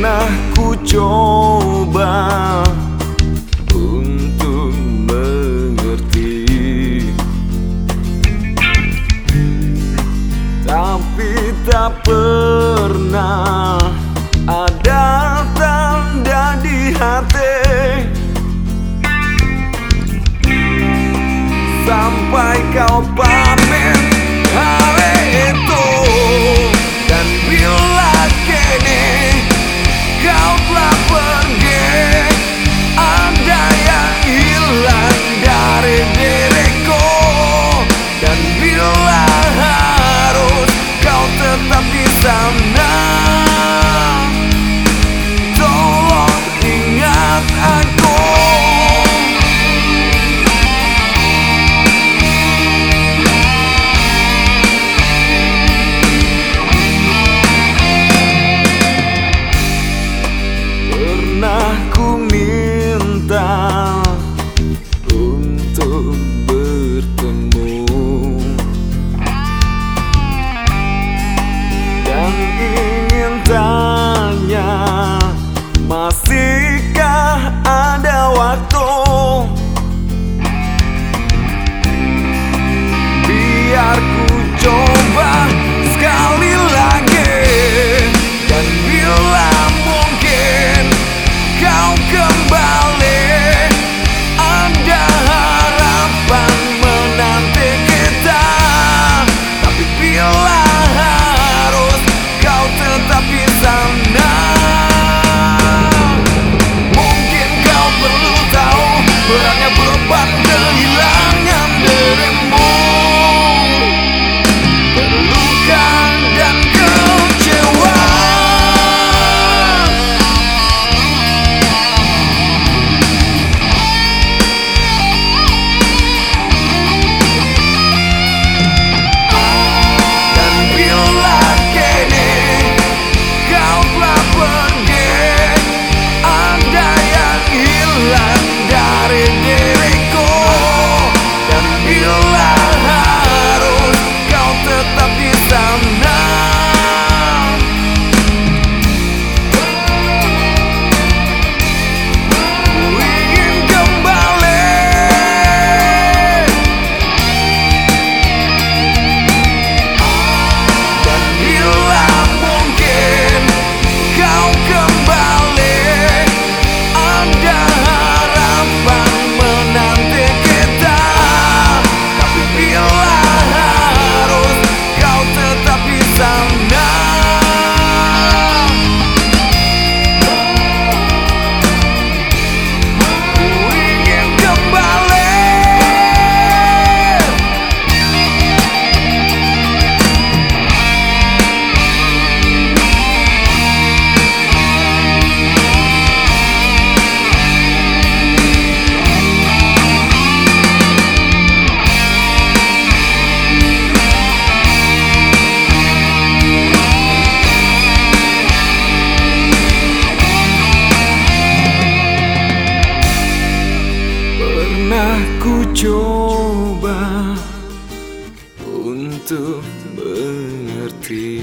pernah ku coba untuk mengerti. Tapi tak pernah ada tanda di hati. Sampai kau pamit down ku coba untuk mengerti